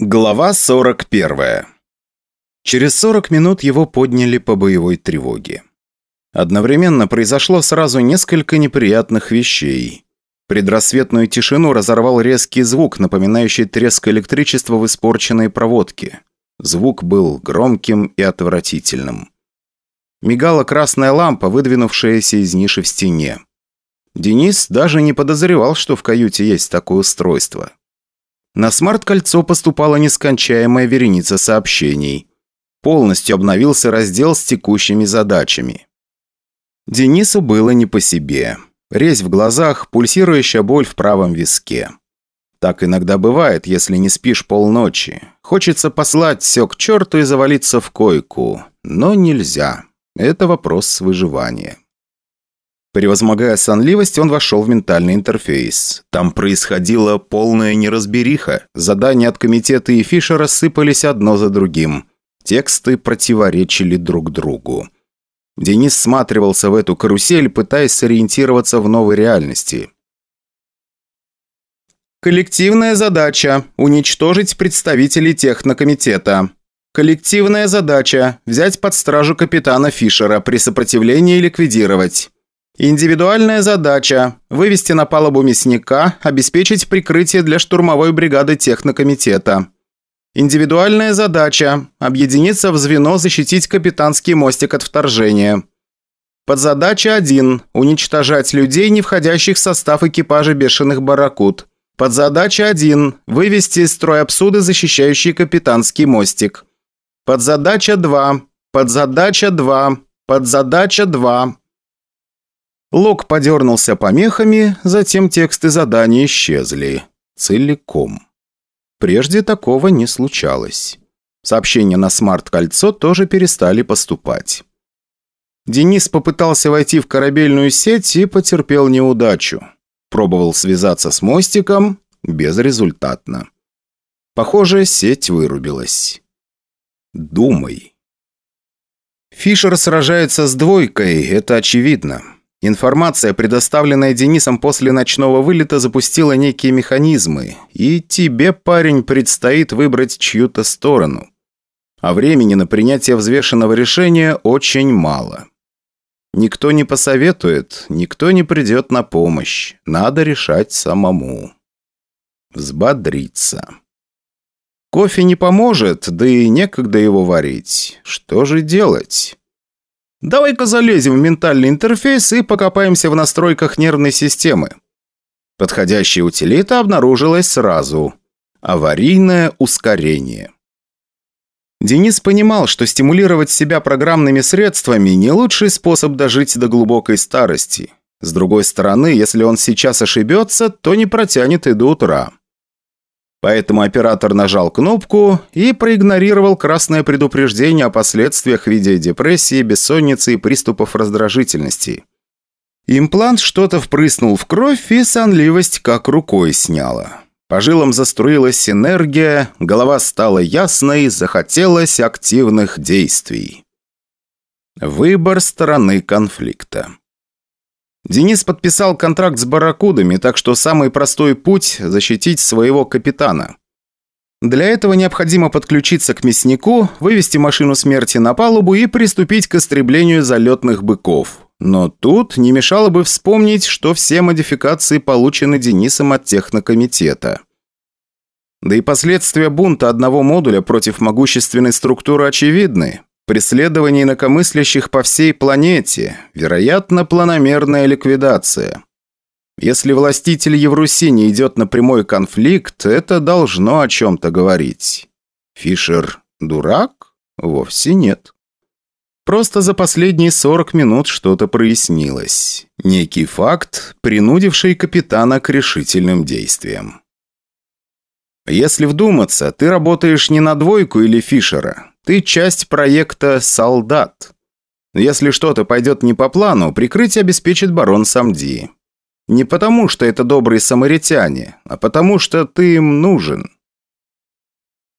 Глава 41. Через 40 минут его подняли по боевой тревоге. Одновременно произошло сразу несколько неприятных вещей. Предрассветную тишину разорвал резкий звук, напоминающий треск электричества в испорченной проводке. Звук был громким и отвратительным. Мигала красная лампа, выдвинувшаяся из ниши в стене. Денис даже не подозревал, что в каюте есть такое устройство. На смарт-кольцо поступала нескончаемая вереница сообщений. Полностью обновился раздел с текущими задачами. Денису было не по себе. Резь в глазах, пульсирующая боль в правом виске. Так иногда бывает, если не спишь полночи. Хочется послать все к черту и завалиться в койку. Но нельзя. Это вопрос выживания. Превозмогая сонливость, он вошел в ментальный интерфейс. Там происходила полная неразбериха. Задания от комитета и Фишера сыпались одно за другим. Тексты противоречили друг другу. Денис сматривался в эту карусель, пытаясь сориентироваться в новой реальности. Коллективная задача – уничтожить представителей технокомитета. Коллективная задача – взять под стражу капитана Фишера, при сопротивлении ликвидировать. Индивидуальная задача – вывести на палубу мясника, обеспечить прикрытие для штурмовой бригады технокомитета. Индивидуальная задача – объединиться в звено, защитить капитанский мостик от вторжения. Подзадача 1 – уничтожать людей, не входящих в состав экипажа бешеных барракуд. Подзадача 1 – вывести из строя обсуды, защищающие капитанский мостик. Подзадача 2. Подзадача 2. Подзадача 2. Лог подернулся помехами, затем тексты задания исчезли. Целиком. Прежде такого не случалось. Сообщения на смарт-кольцо тоже перестали поступать. Денис попытался войти в корабельную сеть и потерпел неудачу. Пробовал связаться с мостиком, безрезультатно. Похоже, сеть вырубилась. Думай. Фишер сражается с двойкой, это очевидно. Информация, предоставленная Денисом после ночного вылета, запустила некие механизмы, и тебе, парень, предстоит выбрать чью-то сторону. А времени на принятие взвешенного решения очень мало. Никто не посоветует, никто не придет на помощь. Надо решать самому. Взбодриться. Кофе не поможет, да и некогда его варить. Что же делать? Давай-ка залезем в ментальный интерфейс и покопаемся в настройках нервной системы. Подходящая утилита обнаружилась сразу. Аварийное ускорение. Денис понимал, что стимулировать себя программными средствами – не лучший способ дожить до глубокой старости. С другой стороны, если он сейчас ошибется, то не протянет и до утра. Поэтому оператор нажал кнопку и проигнорировал красное предупреждение о последствиях в виде депрессии, бессонницы и приступов раздражительности. Имплант что-то впрыснул в кровь, и сонливость как рукой сняла. По жилам заструилась энергия, голова стала ясной, захотелось активных действий. Выбор стороны конфликта. Денис подписал контракт с барракудами, так что самый простой путь – защитить своего капитана. Для этого необходимо подключиться к мяснику, вывести машину смерти на палубу и приступить к истреблению залетных быков. Но тут не мешало бы вспомнить, что все модификации получены Денисом от технокомитета. Да и последствия бунта одного модуля против могущественной структуры очевидны. Преследование инакомыслящих по всей планете. Вероятно, планомерная ликвидация. Если властитель Евруси не идет на прямой конфликт, это должно о чем-то говорить. Фишер дурак? Вовсе нет. Просто за последние 40 минут что-то прояснилось. Некий факт, принудивший капитана к решительным действиям. Если вдуматься, ты работаешь не на двойку или Фишера. Ты часть проекта «Солдат». Если что-то пойдет не по плану, прикрытие обеспечит барон Самди. Не потому, что это добрые самаритяне, а потому, что ты им нужен.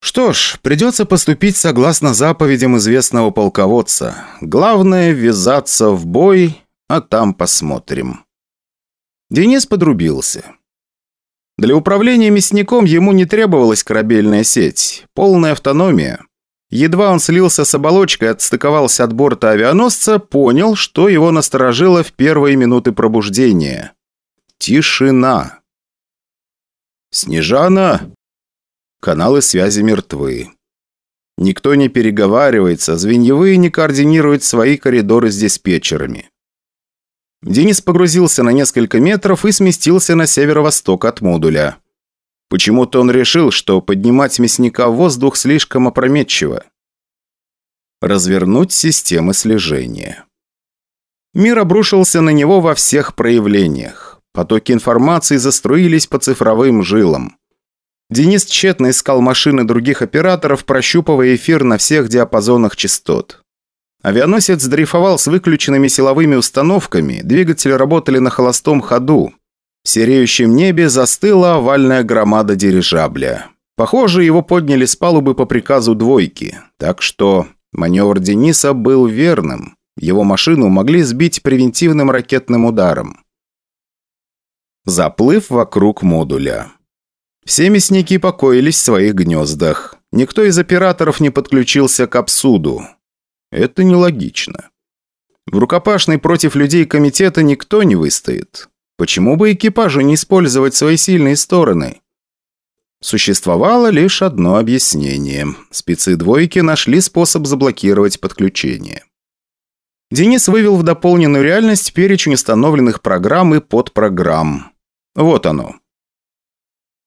Что ж, придется поступить согласно заповедям известного полководца. Главное – ввязаться в бой, а там посмотрим. Денис подрубился. Для управления мясником ему не требовалась корабельная сеть, полная автономия. Едва он слился с оболочкой, отстыковался от борта авианосца, понял, что его насторожило в первые минуты пробуждения. Тишина. «Снежана!» Каналы связи мертвы. Никто не переговаривается, звеньевые не координируют свои коридоры с диспетчерами. Денис погрузился на несколько метров и сместился на северо-восток от модуля. Почему-то он решил, что поднимать мясника в воздух слишком опрометчиво. Развернуть системы слежения. Мир обрушился на него во всех проявлениях. Потоки информации заструились по цифровым жилам. Денис тщетно искал машины других операторов, прощупывая эфир на всех диапазонах частот. Авианосец дрейфовал с выключенными силовыми установками, двигатели работали на холостом ходу. В сереющем небе застыла овальная громада дирижабля. Похоже, его подняли с палубы по приказу двойки, так что маневр Дениса был верным. Его машину могли сбить превентивным ракетным ударом. Заплыв вокруг модуля. Все мясники покоились в своих гнездах. Никто из операторов не подключился к обсуду. Это нелогично. В рукопашной против людей комитета никто не выстоит. Почему бы экипажу не использовать свои сильные стороны? Существовало лишь одно объяснение. Спецы двойки нашли способ заблокировать подключение. Денис вывел в дополненную реальность перечень установленных программ и подпрограмм. Вот оно.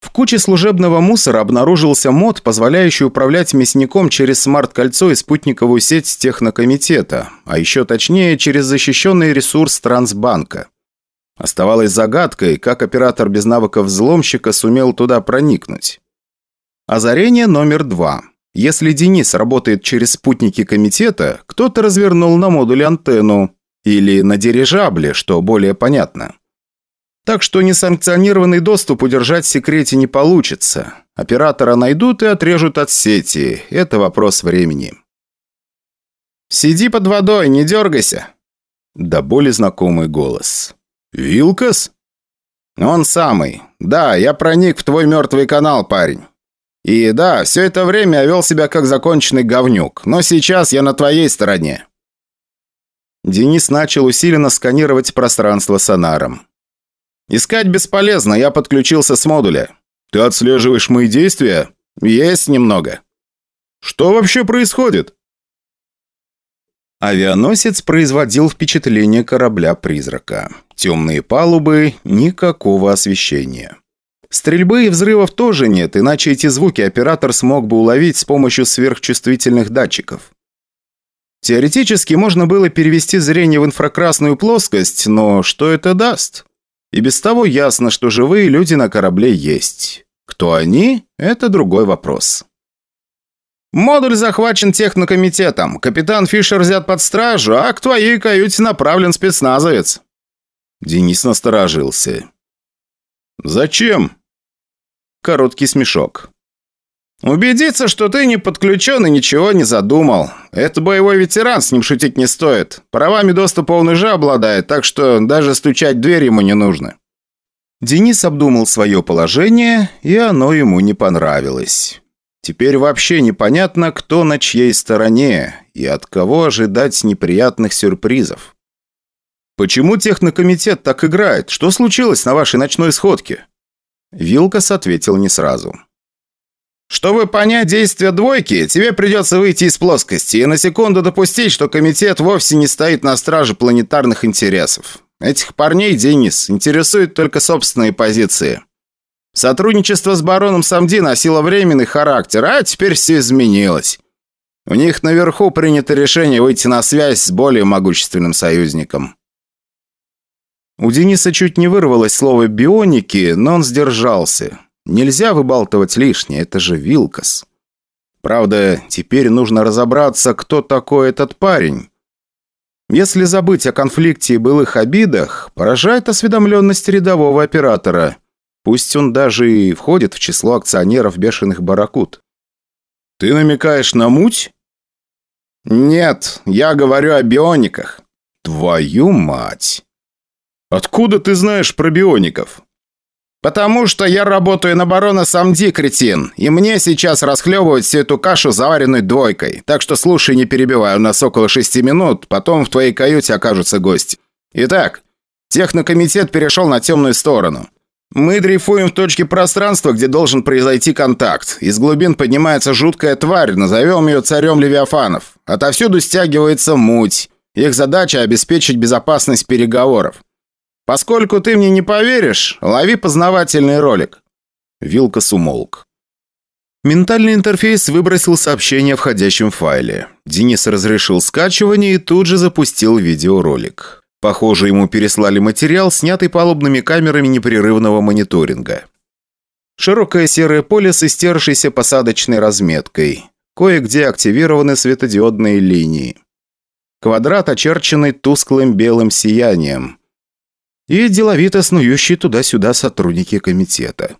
В куче служебного мусора обнаружился мод, позволяющий управлять мясником через смарт-кольцо и спутниковую сеть технокомитета, а еще точнее через защищенный ресурс Трансбанка. Оставалось загадкой, как оператор без навыков взломщика сумел туда проникнуть. Озарение номер два. Если Денис работает через спутники комитета, кто-то развернул на модуле антенну. Или на дирижабле, что более понятно. Так что несанкционированный доступ удержать в секрете не получится. Оператора найдут и отрежут от сети. Это вопрос времени. «Сиди под водой, не дергайся!» Да более знакомый голос. «Вилкас?» «Он самый. Да, я проник в твой мертвый канал, парень. И да, все это время я вел себя как законченный говнюк, но сейчас я на твоей стороне». Денис начал усиленно сканировать пространство сонаром. «Искать бесполезно, я подключился с модуля. Ты отслеживаешь мои действия? Есть немного». «Что вообще происходит?» Авианосец производил впечатление корабля-призрака. Темные палубы, никакого освещения. Стрельбы и взрывов тоже нет, иначе эти звуки оператор смог бы уловить с помощью сверхчувствительных датчиков. Теоретически можно было перевести зрение в инфракрасную плоскость, но что это даст? И без того ясно, что живые люди на корабле есть. Кто они – это другой вопрос. «Модуль захвачен технокомитетом. Капитан Фишер взят под стражу, а к твоей каюте направлен спецназовец». Денис насторожился. «Зачем?» Короткий смешок. «Убедиться, что ты не подключен и ничего не задумал. Это боевой ветеран, с ним шутить не стоит. Правами доступа он уже обладает, так что даже стучать в дверь ему не нужно». Денис обдумал свое положение, и оно ему не понравилось. Теперь вообще непонятно, кто на чьей стороне и от кого ожидать неприятных сюрпризов. «Почему технокомитет так играет? Что случилось на вашей ночной сходке?» Вилкас ответил не сразу. Чтобы понять действия двойки, тебе придется выйти из плоскости и на секунду допустить, что комитет вовсе не стоит на страже планетарных интересов. Этих парней, Денис, интересуют только собственные позиции. Сотрудничество с бароном Самди носило временный характер, а теперь все изменилось. У них наверху принято решение выйти на связь с более могущественным союзником. У Дениса чуть не вырвалось слово «бионики», но он сдержался. Нельзя выбалтывать лишнее, это же Вилкас. Правда, теперь нужно разобраться, кто такой этот парень. Если забыть о конфликте и былых обидах, поражает осведомленность рядового оператора. Пусть он даже и входит в число акционеров бешеных баракут. «Ты намекаешь на муть?» «Нет, я говорю о биониках». «Твою мать!» «Откуда ты знаешь про биоников?» «Потому что я работаю на барона Самди, кретин, и мне сейчас расхлебывать всю эту кашу, заваренную двойкой. Так что слушай, не перебивай, у нас около шести минут, потом в твоей каюте окажутся гости. Итак, технокомитет перешел на темную сторону. Мы дрейфуем в точке пространства, где должен произойти контакт. Из глубин поднимается жуткая тварь, назовем ее царем Левиафанов. Отовсюду стягивается муть. Их задача – обеспечить безопасность переговоров. Поскольку ты мне не поверишь, лови познавательный ролик». Вилкас умолк. Ментальный интерфейс выбросил сообщение в входящем файле. Денис разрешил скачивание и тут же запустил видеоролик. Похоже, ему переслали материал, снятый палубными камерами непрерывного мониторинга. Широкое серое поле с истершейся посадочной разметкой. Кое-где активированы светодиодные линии. Квадрат, очерченный тусклым белым сиянием и деловито снующие туда-сюда сотрудники комитета.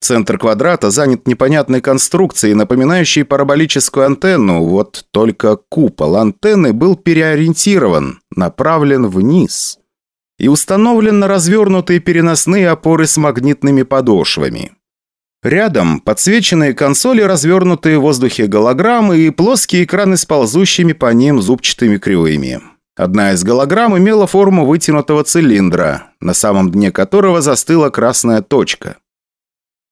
Центр квадрата занят непонятной конструкцией, напоминающей параболическую антенну, вот только купол антенны был переориентирован, направлен вниз и установлен на развернутые переносные опоры с магнитными подошвами. Рядом подсвеченные консоли, развернутые в воздухе голограммы и плоские экраны с ползущими по ним зубчатыми кривыми. Одна из голограмм имела форму вытянутого цилиндра, на самом дне которого застыла красная точка.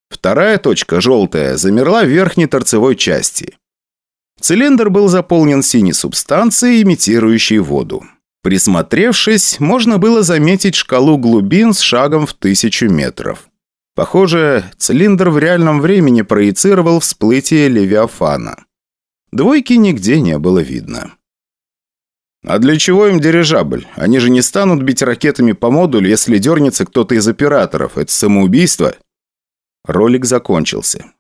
Вторая точка, желтая, замерла в верхней торцевой части. Цилиндр был заполнен синей субстанцией, имитирующей воду. Присмотревшись, можно было заметить шкалу глубин с шагом в тысячу метров. Похоже, цилиндр в реальном времени проецировал всплытие Левиафана. Двойки нигде не было видно. А для чего им дирижабль? Они же не станут бить ракетами по модулю, если дернется кто-то из операторов. Это самоубийство. Ролик закончился.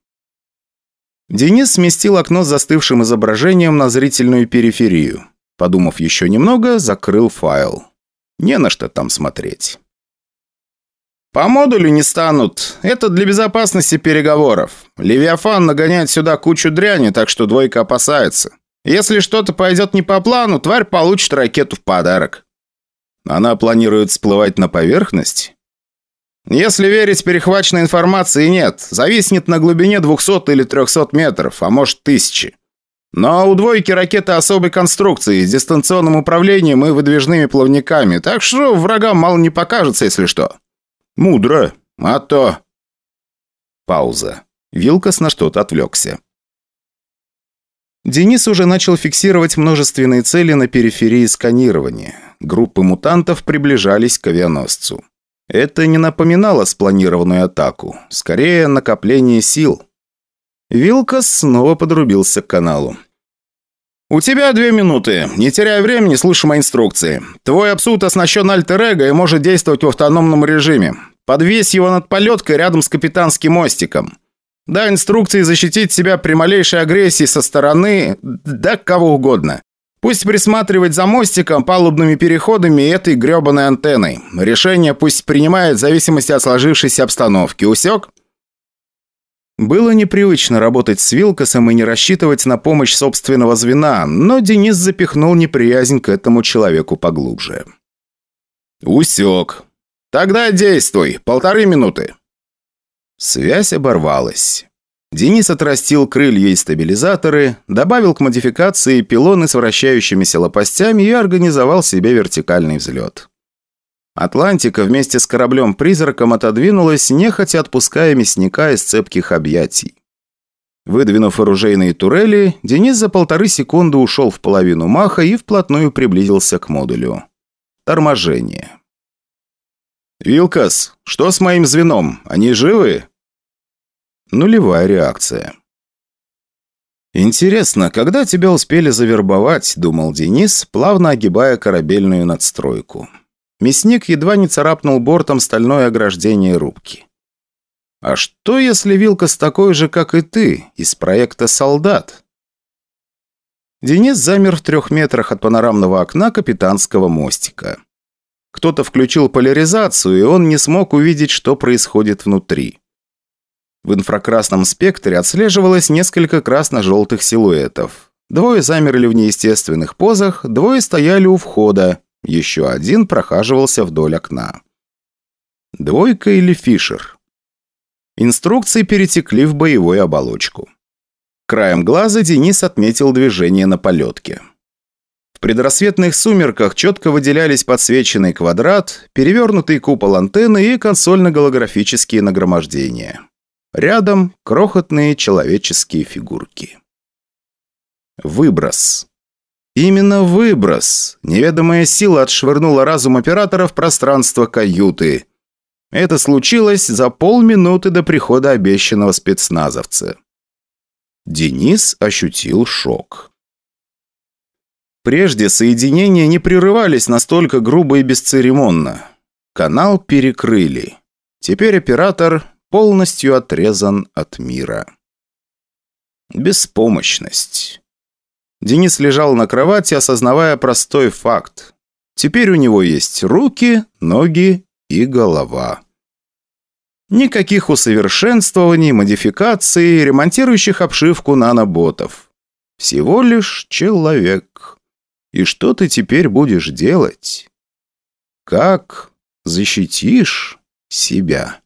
Денис сместил окно с застывшим изображением на зрительную периферию. Подумав еще немного, закрыл файл. Не на что там смотреть. «По модулю не станут. Это для безопасности переговоров. Левиафан нагоняет сюда кучу дряни, так что двойка опасается. Если что-то пойдет не по плану, тварь получит ракету в подарок. Она планирует всплывать на поверхность? Если верить перехваченной информации, нет. Зависнет на глубине 200 или 300 метров, а может тысячи. Но у двойки ракеты особой конструкции, с дистанционным управлением и выдвижными плавниками, так что врагам мало не покажется, если что. Мудро. А то... Пауза. Вилкас на что-то отвлекся. Денис уже начал фиксировать множественные цели на периферии сканирования. Группы мутантов приближались к авианосцу. Это не напоминало спланированную атаку, скорее накопление сил. Вилкас снова подрубился к каналу. «У тебя две минуты. Не теряй времени, слушай мои инструкции. Твой абсут оснащен альтер-эго и может действовать в автономном режиме. Подвесь его над полеткой рядом с капитанским мостиком. Да, инструкции защитить себя при малейшей агрессии со стороны, да кого угодно. Пусть присматривать за мостиком, палубными переходами и этой гребаной антенной. Решение пусть принимает в зависимости от сложившейся обстановки. Усек? Было непривычно работать с Вилкосом и не рассчитывать на помощь собственного звена, но Денис запихнул неприязнь к этому человеку поглубже. «Усек. Тогда действуй. Полторы минуты». Связь оборвалась. Денис отрастил крылья и стабилизаторы, добавил к модификации пилоны с вращающимися лопастями и организовал себе вертикальный взлет. Атлантика вместе с кораблем-призраком отодвинулась, нехотя отпуская мясника из цепких объятий. Выдвинув оружейные турели, Денис за полторы секунды ушел в половину маха и вплотную приблизился к модулю. Торможение. «Вилкас, что с моим звеном? Они живы?» Нулевая реакция. «Интересно, когда тебя успели завербовать?» – думал Денис, плавно огибая корабельную надстройку. Мясник едва не царапнул бортом стальное ограждение рубки. «А что, если Вилкас такой же, как и ты, из проекта «Солдат»?» Денис замер в трех метрах от панорамного окна капитанского мостика. Кто-то включил поляризацию, и он не смог увидеть, что происходит внутри. В инфракрасном спектре отслеживалось несколько красно-желтых силуэтов. Двое замерли в неестественных позах, двое стояли у входа, еще один прохаживался вдоль окна. Двойка или Фишер? Инструкции перетекли в боевую оболочку. Краем глаза Денис отметил движение на полетке. В предрассветных сумерках четко выделялись подсвеченный квадрат, перевернутый купол антенны и консольно-голографические нагромождения. Рядом крохотные человеческие фигурки. Выброс. Именно выброс. Неведомая сила отшвырнула разум оператора в пространство каюты. Это случилось за полминуты до прихода обещанного спецназовца. Денис ощутил шок. Прежде соединения не прерывались настолько грубо и бесцеремонно. Канал перекрыли. Теперь оператор полностью отрезан от мира. Беспомощность. Денис лежал на кровати, осознавая простой факт. Теперь у него есть руки, ноги и голова. Никаких усовершенствований, модификаций, ремонтирующих обшивку наноботов. Всего лишь человек. И что ты теперь будешь делать? Как защитишь себя?